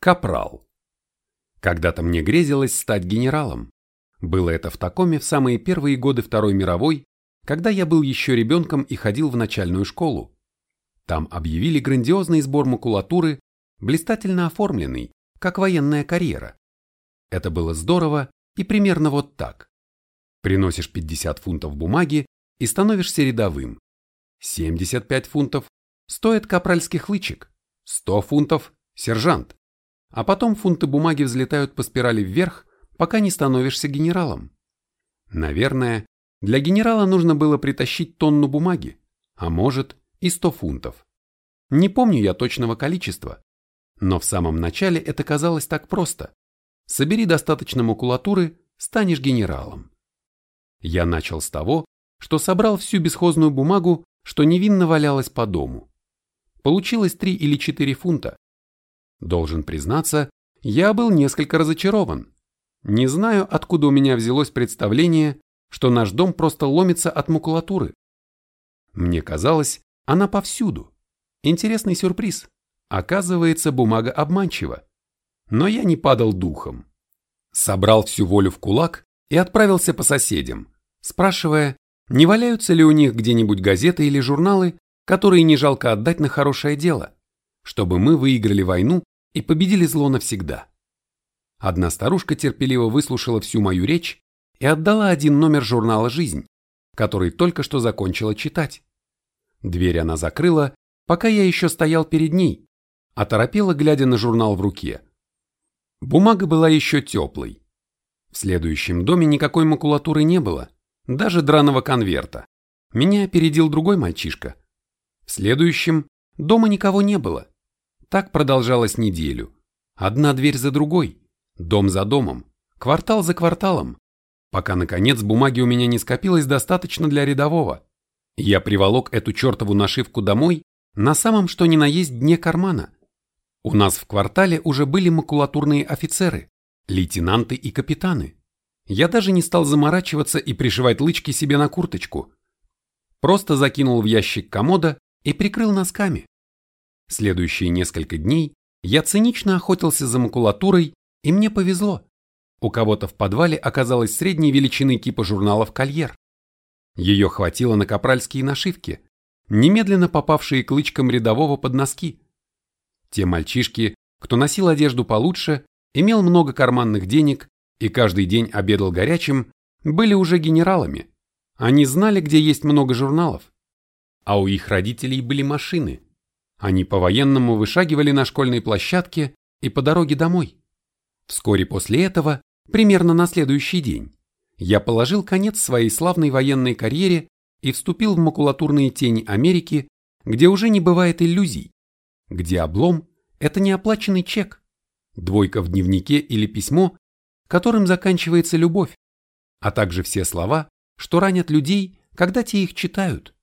Капрал. Когда-то мне грезилось стать генералом. Было это в Такоме в самые первые годы Второй мировой, когда я был еще ребенком и ходил в начальную школу. Там объявили грандиозный сбор макулатуры, блистательно оформленный, как военная карьера. Это было здорово и примерно вот так. Приносишь 50 фунтов бумаги и становишься рядовым. 75 фунтов стоит капральских лычек, 100 фунтов – сержант. А потом фунты бумаги взлетают по спирали вверх, пока не становишься генералом. Наверное, для генерала нужно было притащить тонну бумаги, а может и 100 фунтов. Не помню я точного количества, но в самом начале это казалось так просто. Собери достаточно макулатуры, станешь генералом. Я начал с того, что собрал всю бесхозную бумагу, что невинно валялась по дому. Получилось 3 или 4 фунта, Должен признаться, я был несколько разочарован. Не знаю, откуда у меня взялось представление, что наш дом просто ломится от макулатуры. Мне казалось, она повсюду. Интересный сюрприз. Оказывается, бумага обманчива. Но я не падал духом. Собрал всю волю в кулак и отправился по соседям, спрашивая, не валяются ли у них где-нибудь газеты или журналы, которые не жалко отдать на хорошее дело, чтобы мы выиграли войну и победили зло навсегда. Одна старушка терпеливо выслушала всю мою речь и отдала один номер журнала «Жизнь», который только что закончила читать. Дверь она закрыла, пока я еще стоял перед ней, оторопела, глядя на журнал в руке. Бумага была еще теплой. В следующем доме никакой макулатуры не было, даже драного конверта. Меня опередил другой мальчишка. В следующем дома никого не было. Так продолжалось неделю. Одна дверь за другой, дом за домом, квартал за кварталом, пока, наконец, бумаги у меня не скопилось достаточно для рядового. Я приволок эту чертову нашивку домой на самом что ни на есть дне кармана. У нас в квартале уже были макулатурные офицеры, лейтенанты и капитаны. Я даже не стал заморачиваться и пришивать лычки себе на курточку. Просто закинул в ящик комода и прикрыл носками. Следующие несколько дней я цинично охотился за макулатурой, и мне повезло. У кого-то в подвале оказалась средней величины кипа журналов «Кольер». Ее хватило на капральские нашивки, немедленно попавшие к лычкам рядового под носки. Те мальчишки, кто носил одежду получше, имел много карманных денег и каждый день обедал горячим, были уже генералами. Они знали, где есть много журналов. А у их родителей были машины – они по-военному вышагивали на школьной площадке и по дороге домой. Вскоре после этого, примерно на следующий день, я положил конец своей славной военной карьере и вступил в макулатурные тени Америки, где уже не бывает иллюзий, где облом – это неоплаченный чек, двойка в дневнике или письмо, которым заканчивается любовь, а также все слова, что ранят людей, когда те их читают.